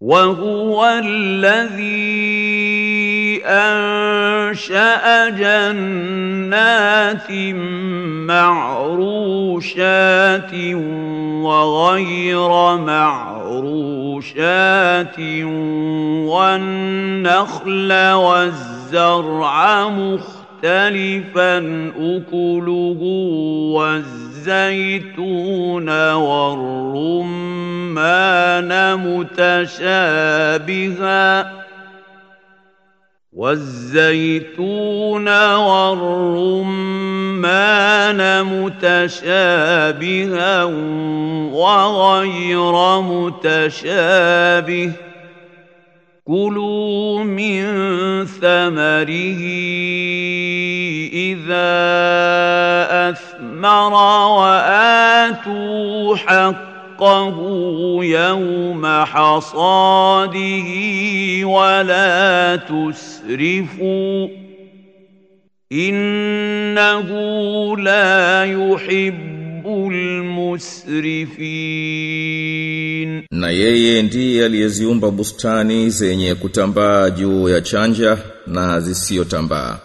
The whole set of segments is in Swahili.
وهو الذي أنشأ جنات معروشات وغير معروشات والنخل والزرع مختلفا أكله والزيتون والرمان متشابها. والزيتون والرمان متشابها وغير متشابه. كلوا من ثمره إذا أثمر وآتوا حقه يوم حصاده ولا تسرفوا إنه لا يحب المسرفين Na yeye ndiye aliyeziumba bustani zenye kutambaa juu ya chanja na zisiyotambaa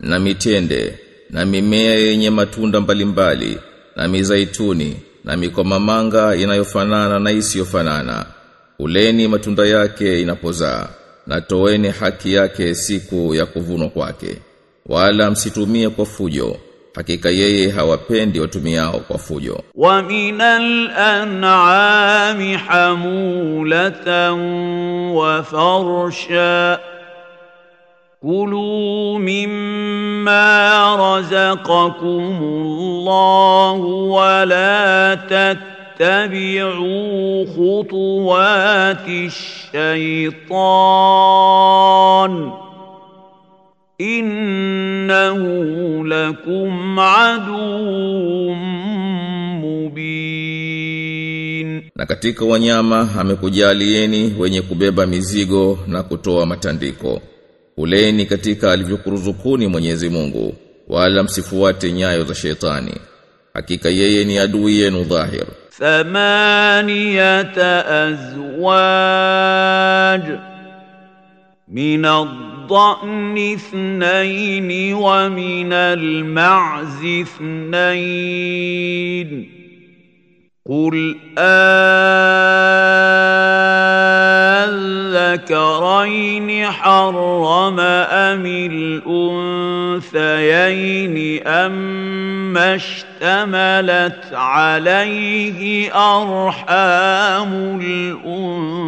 na mitende na mimea yenye matunda mbalimbali na mizaituni na mikomamanga inayofanana na isiyofanana uleni matunda yake inapozaa na toeni haki yake siku ya kuvunwa kwake wala msitumie kwa fujo hakika yeye hawapendi watumiao kwa fujo ومن الأنعام حمولة وفرشا كلوا مما رزقكم الله ولا تتبعوا خطوات الشيطان إنه لكم عدو مبين na katika wanyama amekujalieni wenye kubeba mizigo na kutoa matandiko uleni katika alivyokuruzukuni Mwenyezi Mungu wala msifuate nyayo za shetani hakika yeye ni adui yenu dhahir ثمانية أزواج من الضأن اثنين ومن المعز اثنين. قل أذكرين حرم أم الأنثيين أما اشتملت عليه أرحام الأنثيين.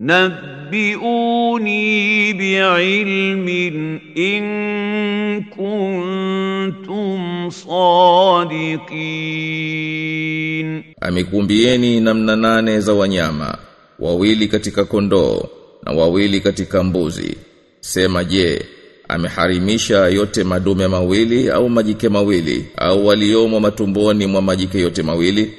Nabbiuni biilmin in kuntum sadiqin, amekuumbieni namna nane za wanyama wawili katika kondoo na wawili katika mbuzi. Sema je, ameharimisha yote madume mawili au majike mawili au waliomo matumboni mwa majike yote mawili?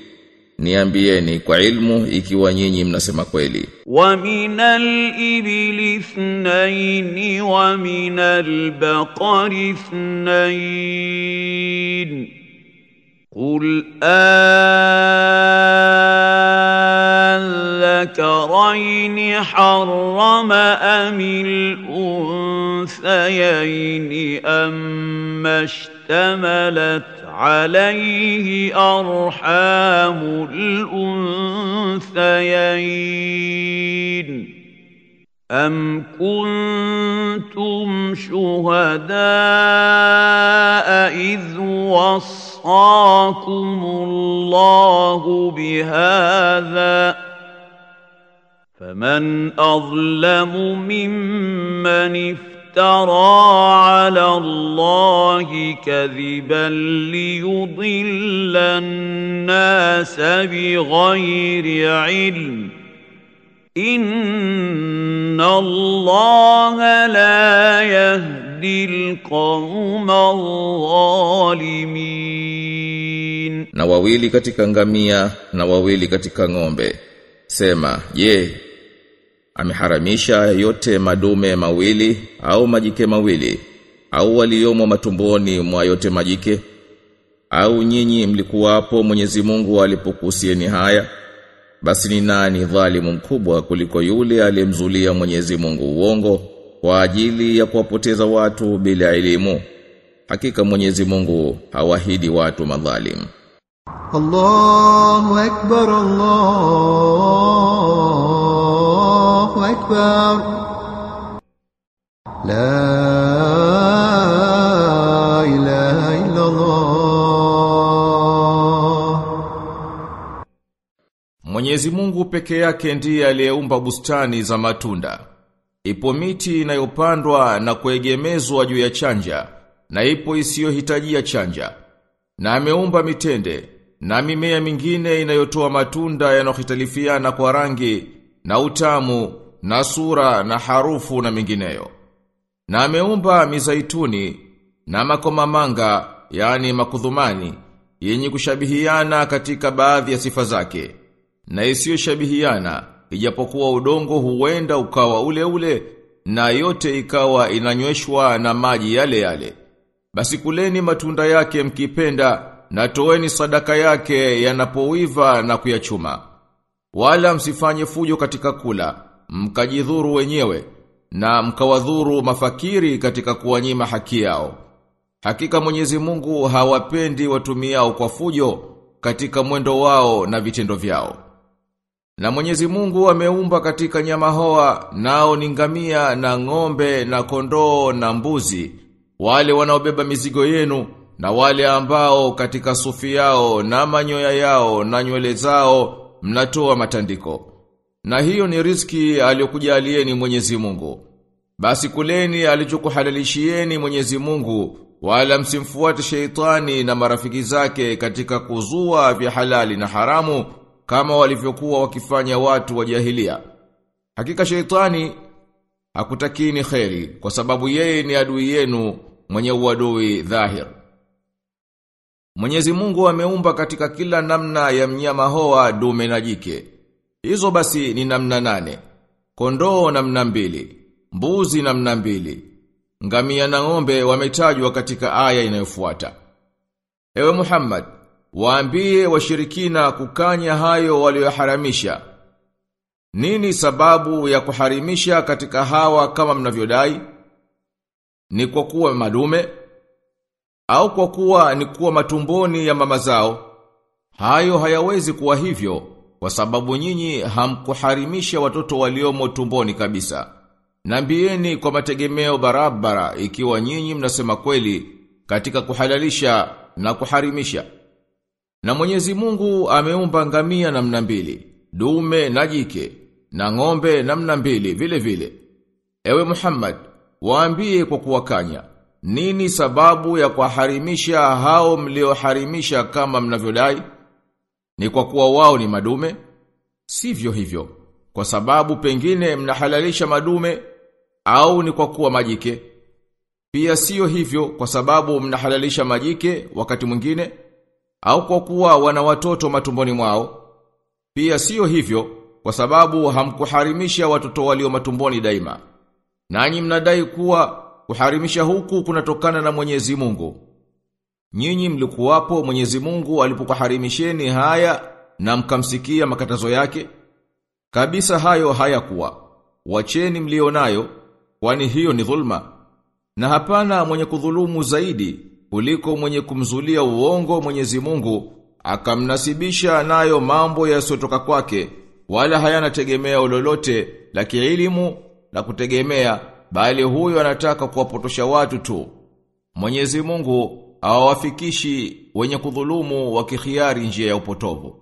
niambieni kwa ilmu ikiwa nyinyi mnasema kweli wa minal ibli ithnain wa minal baqar ithnain qul الذكرين حرم أم الأنثيين أم اشتملت عليه أرحام الأنثيين. أم كنتم شهداء إذ وصاكم الله بهذا؟ فمن أظلم ممن افترى على الله كذبا ليضل الناس بغير علم إن الله لا يهدي القوم الظالمين Na wawili katika ngamia na wawili katika ng'ombe. Sema, je, ameharamisha yote madume mawili au majike mawili au waliomo matumboni mwa yote majike? Au nyinyi mlikuwapo Mwenyezi Mungu alipokuhusieni haya? Basi ni nani dhalimu mkubwa kuliko yule aliyemzulia Mwenyezi Mungu uongo kwa ajili ya kuwapoteza watu bila elimu? Hakika Mwenyezi Mungu hawahidi watu madhalimu Allahu akbar Allah. أكبر لا إله إلا الله Mwenyezi Mungu peke yake ndiye aliyeumba bustani za matunda. Ipo miti inayopandwa na kuegemezwa juu ya chanja, na ipo isiyohitajia chanja. Na ameumba mitende, na mimea mingine inayotoa matunda yanayohitalifiana kwa rangi, na utamu, na sura, na harufu na mingineyo. Na ameumba mizaituni, na makomamanga, yani makudhumani, yenye kushabihiana katika baadhi ya sifa zake. Na isiyoshabihiana ijapokuwa udongo huenda ukawa ule ule na yote ikawa inanyweshwa na maji yale yale. Basi kuleni matunda yake mkipenda na toeni sadaka yake yanapoiva na kuyachuma. Wala msifanye fujo katika kula mkajidhuru wenyewe na mkawadhuru mafakiri katika kuwanyima haki yao. Hakika Mwenyezi Mungu hawapendi watumiao kwa fujo katika mwendo wao na vitendo vyao. Na Mwenyezi Mungu ameumba katika nyama hoa nao ni ngamia na ng'ombe na kondoo na mbuzi wale wanaobeba mizigo yenu na wale ambao katika sufi yao na manyoya yao na nywele zao mnatoa matandiko na hiyo ni riski aliyokujalieni Mwenyezi Mungu basi kuleni alichokuhalalishieni Mwenyezi Mungu wala msimfuate sheitani na marafiki zake katika kuzua vya halali na haramu kama walivyokuwa wakifanya watu wa jahilia. Hakika sheitani hakutakini kheri kwa sababu yeye ni adui yenu mwenye uadui dhahir. Mwenyezi Mungu ameumba katika kila namna ya mnyama hoa dume na jike. Hizo basi ni namna nane. Kondoo namna mbili, mbuzi namna mbili. Ngamia na ng'ombe wametajwa katika aya inayofuata. Ewe Muhammad, Waambie washirikina kukanya hayo walioharamisha. Nini sababu ya kuharimisha katika hawa kama mnavyodai? Ni kwa kuwa madume au kwa kuwa ni kuwa matumboni ya mama zao? Hayo hayawezi kuwa hivyo kwa sababu nyinyi hamkuharimisha watoto waliomo tumboni kabisa. Nambieni kwa mategemeo barabara ikiwa nyinyi mnasema kweli katika kuhalalisha na kuharimisha. Na Mwenyezi Mungu ameumba ngamia namna mbili, dume na jike, na ng'ombe namna mbili vile vile. Ewe Muhammad, waambie kwa kuwakanya, nini sababu ya kuharimisha hao mlioharimisha kama mnavyodai? Ni kwa kuwa wao ni madume? Sivyo hivyo, kwa sababu pengine mnahalalisha madume au ni kwa kuwa majike? Pia sio hivyo kwa sababu mnahalalisha majike wakati mwingine au kwa kuwa wana watoto matumboni mwao. Pia sio hivyo kwa sababu hamkuharimisha watoto walio matumboni daima. Nanyi mnadai kuwa kuharimisha huku kunatokana na Mwenyezi Mungu. Nyinyi mlikuwapo Mwenyezi Mungu alipokuharimisheni haya na mkamsikia makatazo yake? Kabisa hayo hayakuwa. Wacheni mlionayo kwani hiyo ni dhulma. Na hapana mwenye kudhulumu zaidi kuliko mwenye kumzulia uongo Mwenyezi Mungu akamnasibisha nayo mambo yasiyotoka kwake wala hayana tegemeo lolote la kielimu la kutegemea bali huyo anataka kuwapotosha watu tu Mwenyezi Mungu hawawafikishi wenye kudhulumu wakikhiari njia ya upotovu